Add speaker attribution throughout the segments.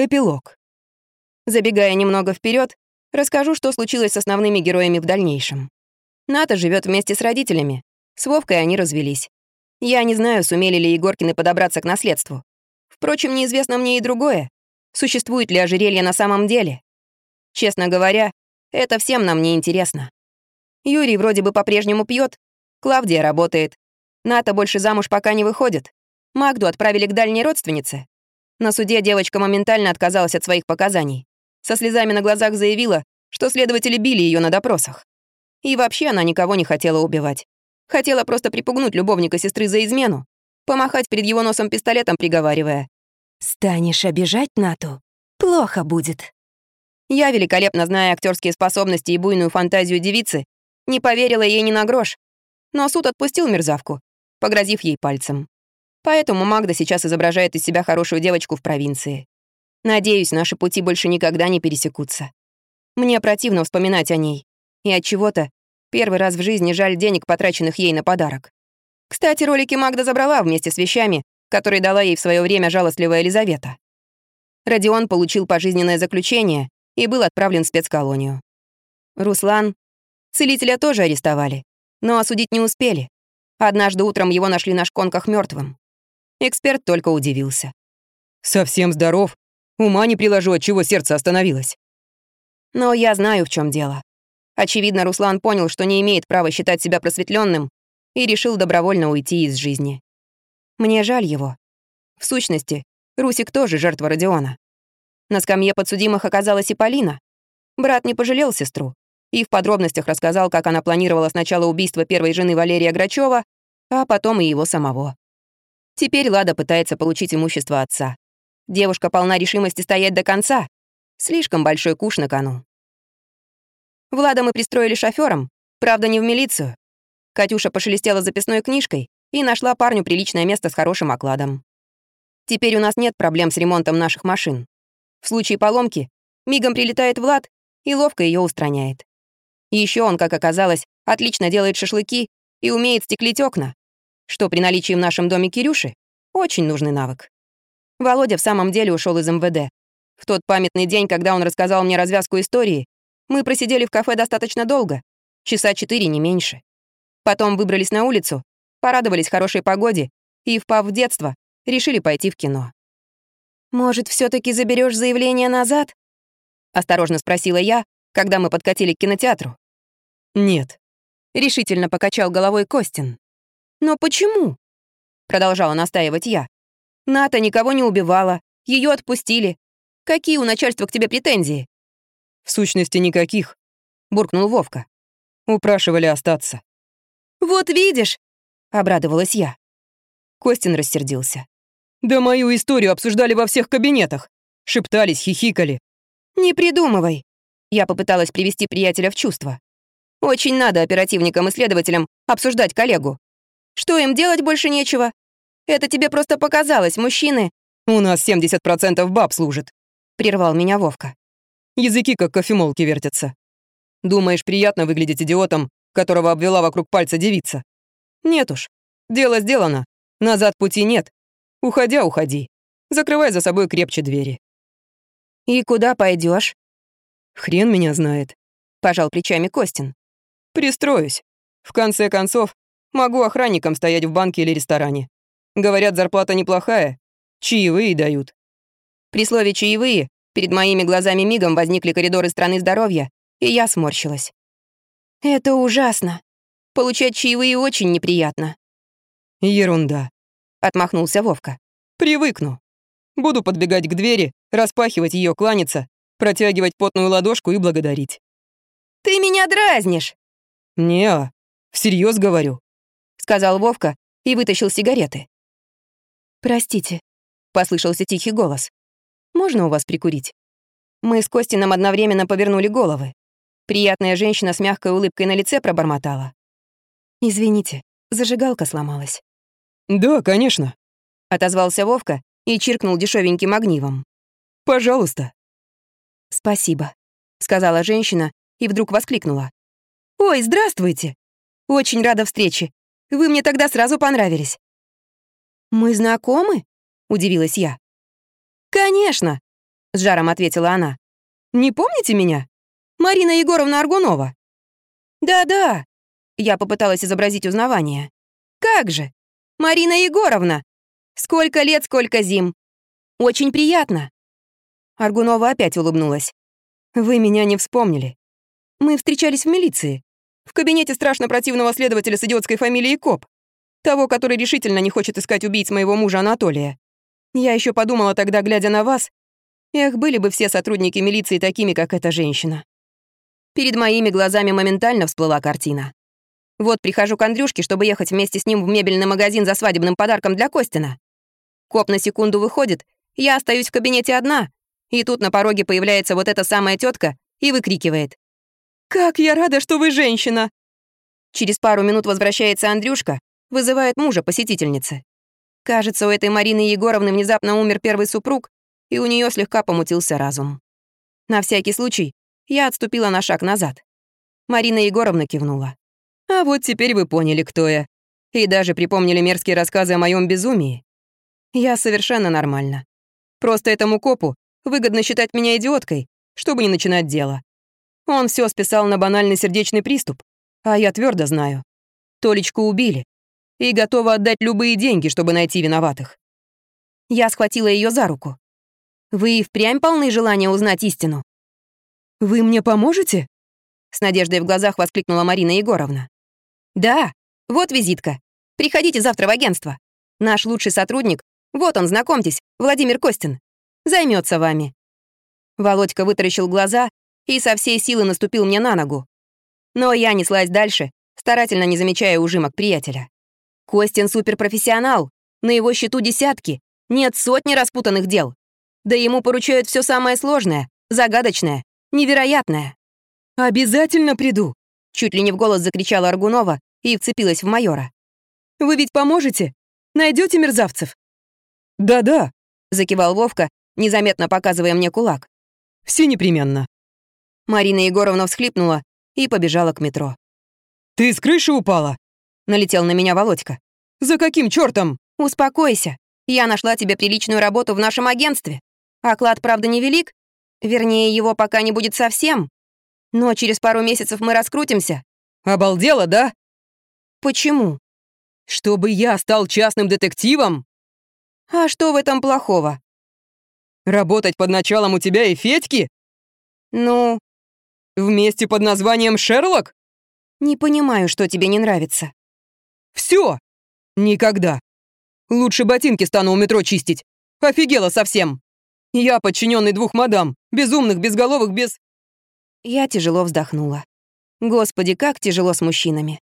Speaker 1: Эпилог. Забегая немного вперед, расскажу, что случилось с основными героями в дальнейшем. Ната живет вместе с родителями. С Вовкой они развелись. Я не знаю, сумели ли Егоркины подобраться к наследству. Впрочем, неизвестно мне и другое. Существует ли ожерелье на самом деле? Честно говоря, это всем нам не интересно. Юрий вроде бы по-прежнему пьет, Клавдия работает. Ната больше замуж пока не выходит. Магду отправили к дальней родственнице. На суде девочка моментально отказалась от своих показаний. Со слезами на глазах заявила, что следователи били ее на допросах. И вообще она никого не хотела убивать. Хотела просто припугнуть любовника сестры за измену, помахать перед его носом пистолетом, приговаривая.
Speaker 2: «Станешь обижать Нату? Плохо будет».
Speaker 1: Я, великолепно зная актерские способности и буйную фантазию девицы, не поверила ей ни на грош. Но суд отпустил мерзавку, погрозив ей пальцем. Поэтому Магда сейчас изображает из себя хорошую девочку в провинции. Надеюсь, наши пути больше никогда не пересекутся. Мне противно вспоминать о ней. И от чего-то первый раз в жизни жаль денег, потраченных ей на подарок. Кстати, ролики Магда забрала вместе с вещами, которые дала ей в свое время жалостливая Елизавета. Родион получил пожизненное заключение и был отправлен в спецколонию. Руслан... Целителя тоже арестовали, но осудить не успели. Однажды утром его нашли на шконках мертвым. Эксперт только удивился.
Speaker 3: «Совсем здоров? Ума не приложу, от чего сердце остановилось».
Speaker 1: Но я знаю, в чем дело. Очевидно, Руслан понял, что не имеет права считать себя просветленным и решил добровольно уйти из жизни. Мне жаль его. В сущности, Русик тоже жертва Родиона. На скамье подсудимых оказалась и Полина. Брат не пожалел сестру и в подробностях рассказал, как она планировала сначала убийство первой жены Валерия Грачева, а потом и его самого. Теперь Лада пытается получить имущество отца. Девушка полна решимости стоять до конца. Слишком большой куш на кону. Влада мы пристроили шофёром, правда, не в милицию. Катюша пошелестела записной книжкой и нашла парню приличное место с хорошим окладом. Теперь у нас нет проблем с ремонтом наших машин. В случае поломки мигом прилетает Влад и ловко ее устраняет. Еще он, как оказалось, отлично делает шашлыки и умеет стеклить окна что при наличии в нашем доме Кирюши очень нужный навык. Володя в самом деле ушел из МВД. В тот памятный день, когда он рассказал мне развязку истории, мы просидели в кафе достаточно долго, часа четыре, не меньше. Потом выбрались на улицу, порадовались хорошей погоде и, впав в детство, решили пойти в кино. «Может, все таки заберешь заявление назад?» — осторожно спросила я, когда мы подкатили к кинотеатру.
Speaker 3: «Нет», —
Speaker 1: решительно покачал головой Костин. «Но почему?» — продолжала настаивать я. «Ната никого не убивала, ее отпустили. Какие у начальства к тебе претензии?»
Speaker 3: «В сущности, никаких», — буркнул Вовка. «Упрашивали остаться».
Speaker 1: «Вот видишь!» — обрадовалась я. Костин рассердился.
Speaker 3: «Да мою историю обсуждали во всех кабинетах. Шептались, хихикали».
Speaker 1: «Не придумывай!» Я попыталась привести приятеля в чувство. «Очень надо оперативникам и следователям обсуждать коллегу. Что им делать больше нечего? Это тебе просто показалось, мужчины.
Speaker 3: У нас 70% баб служит,
Speaker 1: прервал меня Вовка.
Speaker 3: Языки как кофемолки вертятся. Думаешь, приятно выглядеть идиотом, которого обвела вокруг пальца девица? Нет уж. Дело сделано. Назад пути нет. Уходя, уходи. Закрывай за собой крепче двери.
Speaker 1: И куда пойдешь?
Speaker 3: Хрен меня знает.
Speaker 1: Пожал плечами Костин.
Speaker 3: Пристроюсь. В конце концов, Могу охранником стоять в банке или ресторане. Говорят, зарплата неплохая. Чаевые дают.
Speaker 1: При слове «чаевые» перед моими глазами мигом возникли коридоры страны здоровья, и я сморщилась. Это ужасно. Получать чаевые очень неприятно.
Speaker 3: Ерунда.
Speaker 1: Отмахнулся Вовка.
Speaker 3: Привыкну. Буду подбегать к двери, распахивать ее, кланяться, протягивать потную ладошку и благодарить.
Speaker 1: Ты меня дразнишь.
Speaker 3: Не, всерьез говорю
Speaker 1: сказал Вовка и вытащил сигареты. «Простите», — послышался тихий голос. «Можно у вас прикурить?» Мы с Костином одновременно повернули головы. Приятная женщина с мягкой улыбкой на лице пробормотала. «Извините, зажигалка сломалась».
Speaker 3: «Да, конечно», —
Speaker 1: отозвался Вовка и чиркнул дешевеньким огнивом.
Speaker 3: «Пожалуйста».
Speaker 1: «Спасибо», — сказала женщина и вдруг воскликнула. «Ой, здравствуйте! Очень рада встрече. Вы мне тогда сразу понравились». «Мы знакомы?» — удивилась я. «Конечно!» — с жаром ответила она. «Не помните меня? Марина Егоровна Аргунова». «Да-да», — я попыталась изобразить узнавание. «Как же! Марина Егоровна! Сколько лет, сколько зим! Очень приятно!» Аргунова опять улыбнулась. «Вы меня не вспомнили. Мы встречались в милиции. В кабинете страшно противного следователя с идиотской фамилией Коп. Того, который решительно не хочет искать убийц моего мужа Анатолия. Я еще подумала тогда, глядя на вас, эх, были бы все сотрудники милиции такими, как эта женщина. Перед моими глазами моментально всплыла картина. Вот прихожу к Андрюшке, чтобы ехать вместе с ним в мебельный магазин за свадебным подарком для Костина. Коп на секунду выходит, я остаюсь в кабинете одна, и тут на пороге появляется вот эта самая тетка и выкрикивает. «Как я рада, что вы женщина!» Через пару минут возвращается Андрюшка, вызывает мужа посетительницы. Кажется, у этой Марины Егоровны внезапно умер первый супруг, и у нее слегка помутился разум. На всякий случай я отступила на шаг назад. Марина Егоровна кивнула. «А вот теперь вы поняли, кто я. И даже припомнили мерзкие рассказы о моем безумии. Я совершенно нормально. Просто этому копу выгодно считать меня идиоткой, чтобы не начинать дело. Он все списал на банальный сердечный приступ, а я твердо знаю. Толечку убили, и готова отдать любые деньги, чтобы найти виноватых. Я схватила ее за руку. «Вы впрямь полны желания узнать истину?» «Вы мне поможете?» С надеждой в глазах воскликнула Марина Егоровна. «Да, вот визитка. Приходите завтра в агентство. Наш лучший сотрудник, вот он, знакомьтесь, Владимир Костин, займется вами». Володька вытаращил глаза и со всей силы наступил мне на ногу. Но я неслась дальше, старательно не замечая ужимок приятеля. Костин суперпрофессионал, на его счету десятки, нет сотни распутанных дел. Да ему поручают все самое сложное, загадочное, невероятное. «Обязательно приду!» Чуть ли не в голос закричала Аргунова и вцепилась в майора. «Вы ведь поможете? Найдете мерзавцев?»
Speaker 3: «Да-да», —
Speaker 1: закивал Вовка, незаметно показывая мне кулак.
Speaker 3: «Все непременно».
Speaker 1: Марина Егоровна всхлипнула и побежала к метро.
Speaker 3: «Ты с крыши упала?»
Speaker 1: налетел на меня Володька.
Speaker 3: «За каким чертом?
Speaker 1: «Успокойся. Я нашла тебе приличную работу в нашем агентстве. Оклад, правда, невелик. Вернее, его пока не будет совсем. Но через пару месяцев мы раскрутимся».
Speaker 3: «Обалдела, да?»
Speaker 1: «Почему?»
Speaker 3: «Чтобы я стал частным детективом?»
Speaker 1: «А что в этом плохого?»
Speaker 3: «Работать под началом у тебя и Федьки?»
Speaker 1: «Ну...»
Speaker 3: «Вместе под названием Шерлок?»
Speaker 1: «Не понимаю, что тебе не нравится».
Speaker 3: Все! Никогда! Лучше ботинки стану у метро чистить. Офигела совсем! Я подчиненный двух мадам, безумных, безголовых, без...
Speaker 1: Я тяжело вздохнула. Господи, как тяжело с мужчинами.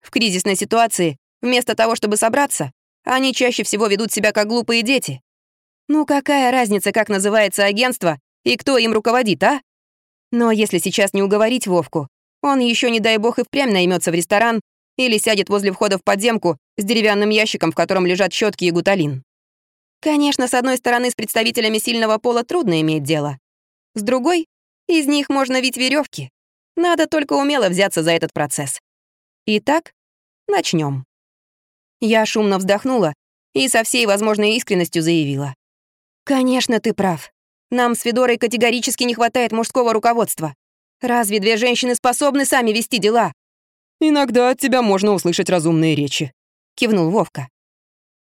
Speaker 1: В кризисной ситуации, вместо того, чтобы собраться, они чаще всего ведут себя как глупые дети. Ну какая разница, как называется агентство и кто им руководит, а? Но если сейчас не уговорить Вовку, он еще, не дай бог, и впрямь наймется в ресторан или сядет возле входа в подземку с деревянным ящиком, в котором лежат щетки и гуталин. Конечно, с одной стороны, с представителями сильного пола трудно иметь дело. С другой, из них можно вить веревки. Надо только умело взяться за этот процесс. Итак, начнем. Я шумно вздохнула и со всей возможной искренностью заявила. «Конечно, ты прав. Нам с Федорой категорически не хватает мужского руководства. Разве две женщины способны сами вести дела?
Speaker 3: «Иногда от тебя можно услышать разумные речи», — кивнул Вовка.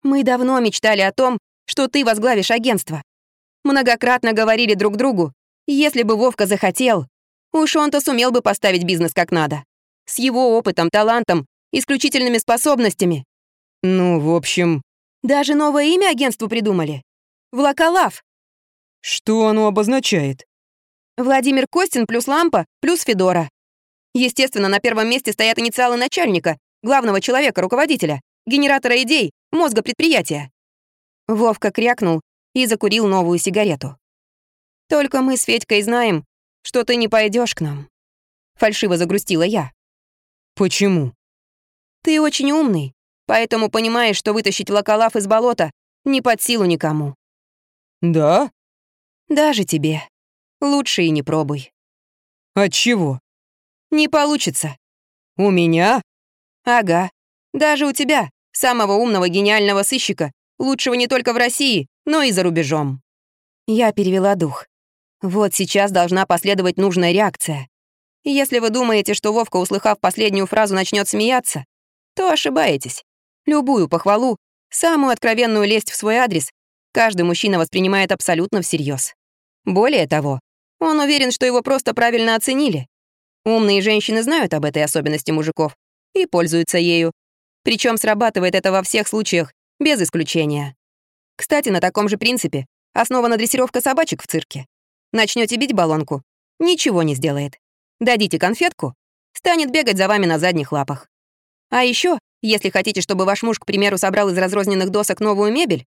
Speaker 1: «Мы давно мечтали о том, что ты возглавишь агентство. Многократно говорили друг другу, если бы Вовка захотел, уж он-то сумел бы поставить бизнес как надо. С его опытом, талантом, исключительными способностями.
Speaker 3: Ну, в общем...
Speaker 1: Даже новое имя агентству придумали. Влаколав.
Speaker 3: Что оно обозначает?
Speaker 1: Владимир Костин плюс лампа плюс Федора. Естественно, на первом месте стоят инициалы начальника, главного человека, руководителя, генератора идей, мозга предприятия. Вовка крякнул и закурил новую сигарету. «Только мы с Федькой знаем, что ты не пойдешь к нам», — фальшиво загрустила я.
Speaker 3: «Почему?»
Speaker 1: «Ты очень умный, поэтому понимаешь, что вытащить локолав из болота не под силу никому».
Speaker 3: «Да?»
Speaker 1: «Даже тебе. Лучше и не пробуй».
Speaker 3: «Отчего?»
Speaker 1: Не получится.
Speaker 3: У меня?
Speaker 1: Ага. Даже у тебя, самого умного гениального сыщика, лучшего не только в России, но и за рубежом. Я перевела дух. Вот сейчас должна последовать нужная реакция. Если вы думаете, что Вовка, услыхав последнюю фразу, начнет смеяться, то ошибаетесь. Любую похвалу, самую откровенную лесть в свой адрес каждый мужчина воспринимает абсолютно всерьез. Более того, он уверен, что его просто правильно оценили. Умные женщины знают об этой особенности мужиков и пользуются ею. Причем срабатывает это во всех случаях, без исключения. Кстати, на таком же принципе основана дрессировка собачек в цирке. Начнете бить баллонку, ничего не сделает. Дадите конфетку, станет бегать за вами на задних лапах. А еще, если хотите, чтобы ваш муж, к примеру, собрал из разрозненных досок новую мебель,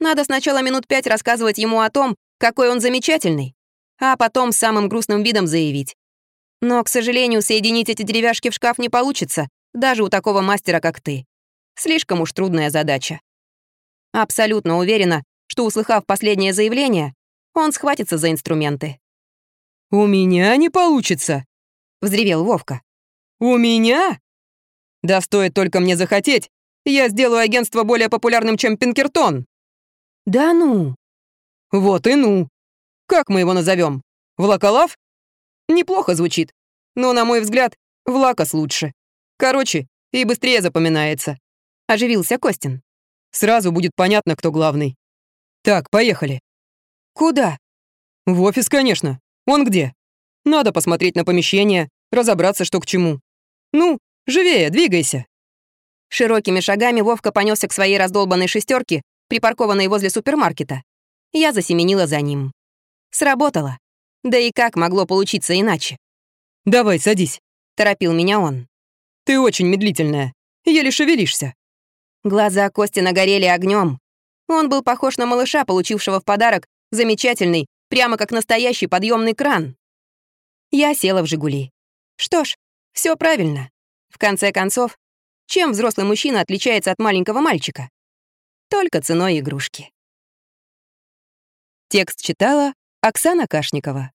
Speaker 1: надо сначала минут пять рассказывать ему о том, какой он замечательный, а потом с самым грустным видом заявить. Но, к сожалению, соединить эти деревяшки в шкаф не получится, даже у такого мастера, как ты. Слишком уж трудная задача. Абсолютно уверена, что, услыхав последнее заявление, он схватится за инструменты.
Speaker 3: «У меня не получится!»
Speaker 1: — взревел Вовка.
Speaker 3: «У меня? Да стоит только мне захотеть, я сделаю агентство более популярным, чем Пинкертон!»
Speaker 1: «Да ну!»
Speaker 3: «Вот и ну! Как мы его назовем? Влаколав? Неплохо звучит, но, на мой взгляд, Влакос лучше. Короче, и быстрее запоминается», — оживился Костин. «Сразу будет понятно, кто главный. Так, поехали».
Speaker 1: «Куда?»
Speaker 3: «В офис, конечно. Он где? Надо посмотреть на помещение, разобраться, что к чему. Ну, живее, двигайся».
Speaker 1: Широкими шагами Вовка понесся к своей раздолбанной шестерке, припаркованной возле супермаркета. Я засеменила за ним. Сработало. Да и как могло получиться иначе?
Speaker 3: «Давай, садись», —
Speaker 1: торопил меня он.
Speaker 3: «Ты очень медлительная. Еле шевелишься».
Speaker 1: Глаза Кости нагорели огнем. Он был похож на малыша, получившего в подарок замечательный, прямо как настоящий подъемный кран. Я села в «Жигули». Что ж, все правильно. В конце концов, чем взрослый мужчина отличается от маленького мальчика? Только ценой игрушки. Текст читала Оксана Кашникова.